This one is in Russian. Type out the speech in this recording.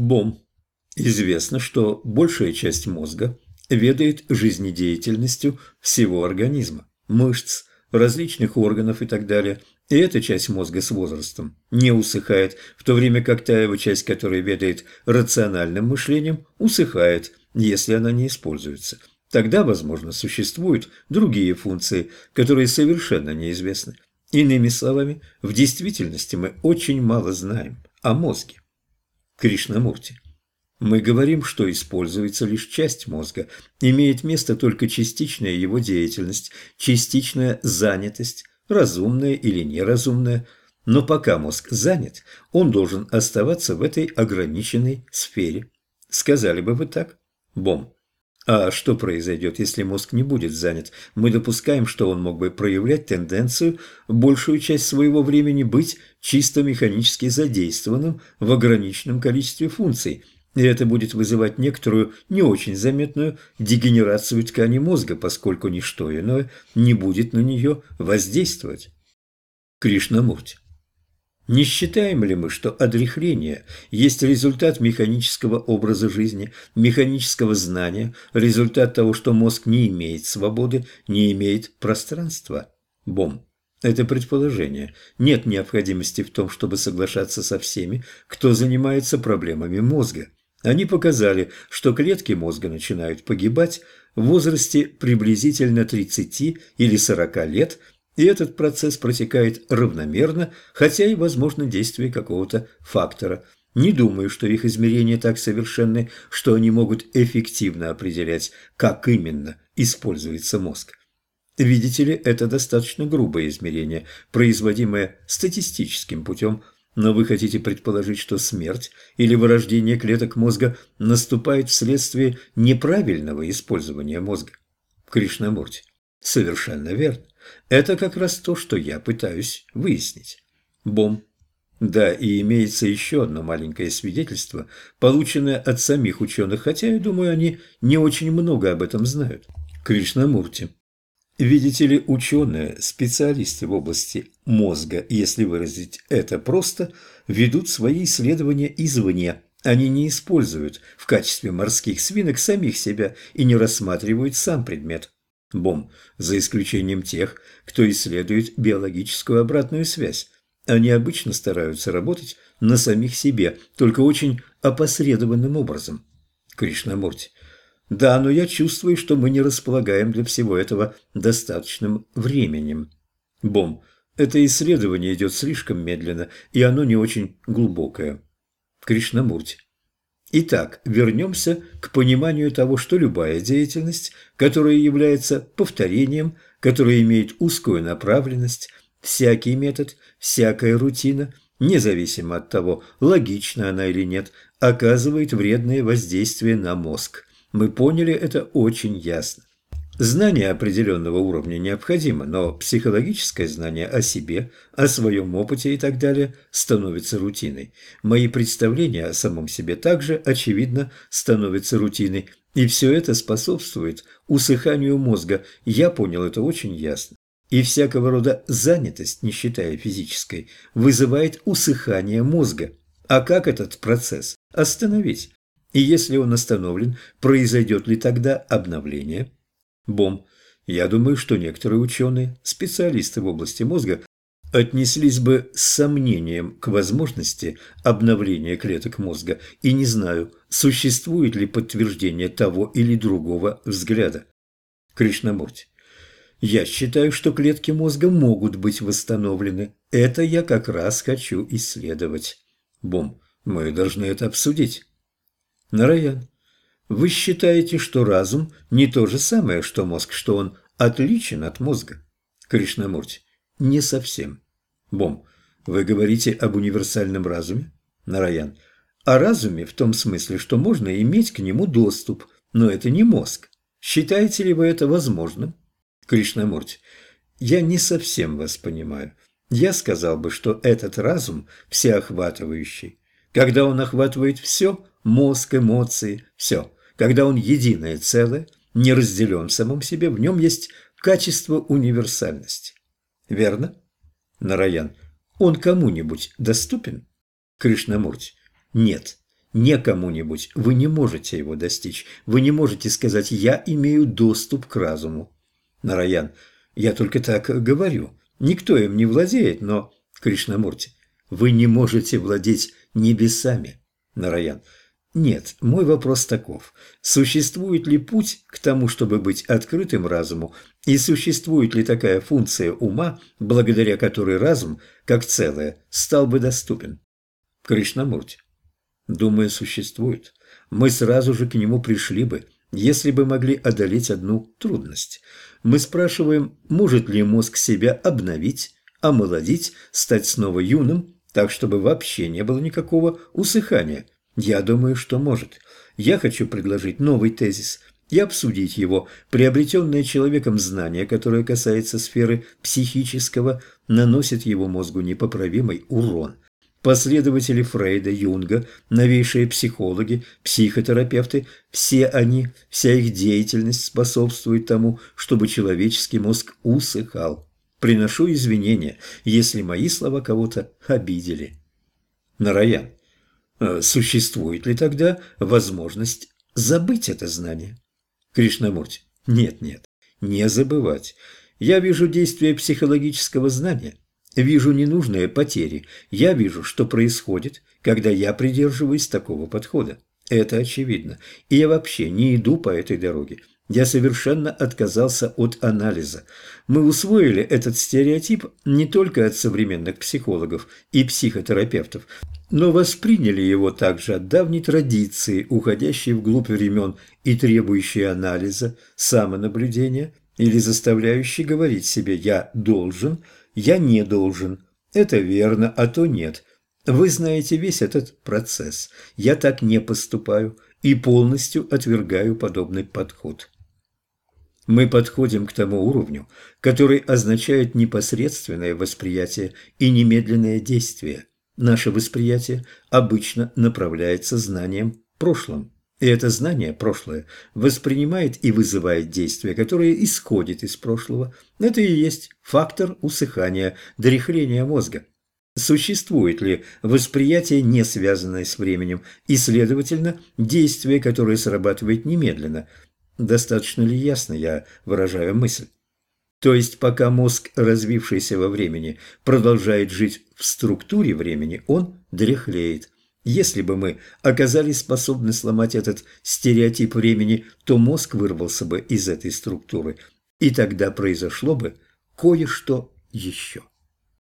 Бом. Известно, что большая часть мозга ведает жизнедеятельностью всего организма, мышц, различных органов и так далее. И эта часть мозга с возрастом не усыхает, в то время как та его часть, которая ведает рациональным мышлением, усыхает, если она не используется. Тогда, возможно, существуют другие функции, которые совершенно неизвестны. Иными словами, в действительности мы очень мало знаем о мозге. Кришнамурти. Мы говорим, что используется лишь часть мозга, имеет место только частичная его деятельность, частичная занятость, разумная или неразумная, но пока мозг занят, он должен оставаться в этой ограниченной сфере. Сказали бы вы так? Бом. А что произойдет, если мозг не будет занят? Мы допускаем, что он мог бы проявлять тенденцию большую часть своего времени быть чисто механически задействованным в ограниченном количестве функций, и это будет вызывать некоторую не очень заметную дегенерацию ткани мозга, поскольку ничто иное не будет на нее воздействовать. Кришнамурти. Не считаем ли мы, что отрехление есть результат механического образа жизни, механического знания, результат того, что мозг не имеет свободы, не имеет пространства? Бом. Это предположение. Нет необходимости в том, чтобы соглашаться со всеми, кто занимается проблемами мозга. Они показали, что клетки мозга начинают погибать в возрасте приблизительно 30 или 40 лет – и этот процесс протекает равномерно, хотя и возможно действие какого-то фактора. Не думаю, что их измерения так совершенны, что они могут эффективно определять, как именно используется мозг. Видите ли, это достаточно грубое измерение, производимое статистическим путем, но вы хотите предположить, что смерть или вырождение клеток мозга наступает вследствие неправильного использования мозга. Кришнамурти. Совершенно верно. Это как раз то, что я пытаюсь выяснить. Бом. Да, и имеется еще одно маленькое свидетельство, полученное от самих ученых, хотя, я думаю, они не очень много об этом знают. Кришнамурти. Видите ли, ученые, специалисты в области мозга, если выразить это просто, ведут свои исследования извне. Они не используют в качестве морских свинок самих себя и не рассматривают сам предмет. Бом, за исключением тех, кто исследует биологическую обратную связь. Они обычно стараются работать на самих себе, только очень опосредованным образом. Кришнамурти. Да, но я чувствую, что мы не располагаем для всего этого достаточным временем. Бом. Это исследование идет слишком медленно, и оно не очень глубокое. Кришнамурти. Итак, вернемся к пониманию того, что любая деятельность, которая является повторением, которая имеет узкую направленность, всякий метод, всякая рутина, независимо от того, логична она или нет, оказывает вредное воздействие на мозг. Мы поняли это очень ясно. Знание определенного уровня необходимо, но психологическое знание о себе, о своем опыте и так далее становится рутиной. Мои представления о самом себе также, очевидно, становятся рутиной, и все это способствует усыханию мозга. Я понял это очень ясно. И всякого рода занятость, не считая физической, вызывает усыхание мозга. А как этот процесс остановить? И если он остановлен, произойдет ли тогда обновление? Бом. Я думаю, что некоторые ученые, специалисты в области мозга, отнеслись бы с сомнением к возможности обновления клеток мозга, и не знаю, существует ли подтверждение того или другого взгляда. Кришнамурти. Я считаю, что клетки мозга могут быть восстановлены. Это я как раз хочу исследовать. Бом. Мы должны это обсудить. Нараян. Вы считаете, что разум не то же самое, что мозг, что он отличен от мозга? Кришнамурти. Не совсем. Бом. Вы говорите об универсальном разуме? Нараян. О разуме в том смысле, что можно иметь к нему доступ, но это не мозг. Считаете ли вы это возможным? Кришнамурти. Я не совсем вас понимаю. Я сказал бы, что этот разум всеохватывающий. Когда он охватывает все, мозг, эмоции, все – когда он единое целое, не разделен в самом себе, в нем есть качество универсальности. Верно? Нараян. Он кому-нибудь доступен? Кришнамурти. Нет. не кому-нибудь, вы не можете его достичь. Вы не можете сказать «я имею доступ к разуму». Нараян, я только так говорю. Никто им не владеет, но... Кришнамурти, вы не можете владеть небесами. Нараян, нет, мой вопрос таков. Существует ли путь к тому, чтобы быть открытым разуму, и существует ли такая функция ума, благодаря которой разум, как целое, стал бы доступен? Кришнамурти. Думаю, существует. Мы сразу же к нему пришли бы, если бы могли одолеть одну трудность. Мы спрашиваем, может ли мозг себя обновить, омолодить, стать снова юным, так, чтобы вообще не было никакого усыхания – я думаю, что может. Я хочу предложить новый тезис и обсудить его. Приобретенное человеком знание, которое касается сферы психического, наносит его мозгу непоправимый урон. Последователи Фрейда, Юнга, новейшие психологи, психотерапевты – все они, вся их деятельность способствует тому, чтобы человеческий мозг усыхал. Приношу извинения, если мои слова кого-то обидели. Нараян. Э, существует ли тогда возможность забыть это знание? Кришнамурти. Нет, нет, не забывать. Я вижу действие психологического знания, вижу ненужные потери, я вижу, что происходит, когда я придерживаюсь такого подхода. Это очевидно. И я вообще не иду по этой дороге. Я совершенно отказался от анализа. Мы усвоили этот стереотип не только от современных психологов и психотерапевтов, но восприняли его также от давней традиции, уходящей вглубь времен и требующей анализа, самонаблюдения или заставляющей говорить себе «я должен», «я не должен», «это верно, а то нет». Вы знаете весь этот процесс. Я так не поступаю и полностью отвергаю подобный подход. Мы подходим к тому уровню, который означает непосредственное восприятие и немедленное действие. Наше восприятие обычно направляется знанием прошлым. И это знание, прошлое, воспринимает и вызывает действие, которое исходит из прошлого. Это и есть фактор усыхания, дряхления мозга. Существует ли восприятие, не связанное с временем, и, следовательно, действие, которое срабатывает немедленно – Достаточно ли ясно я выражаю мысль? То есть, пока мозг, развившийся во времени, продолжает жить в структуре времени, он дряхлеет. Если бы мы оказались способны сломать этот стереотип времени, то мозг вырвался бы из этой структуры, и тогда произошло бы кое-что еще.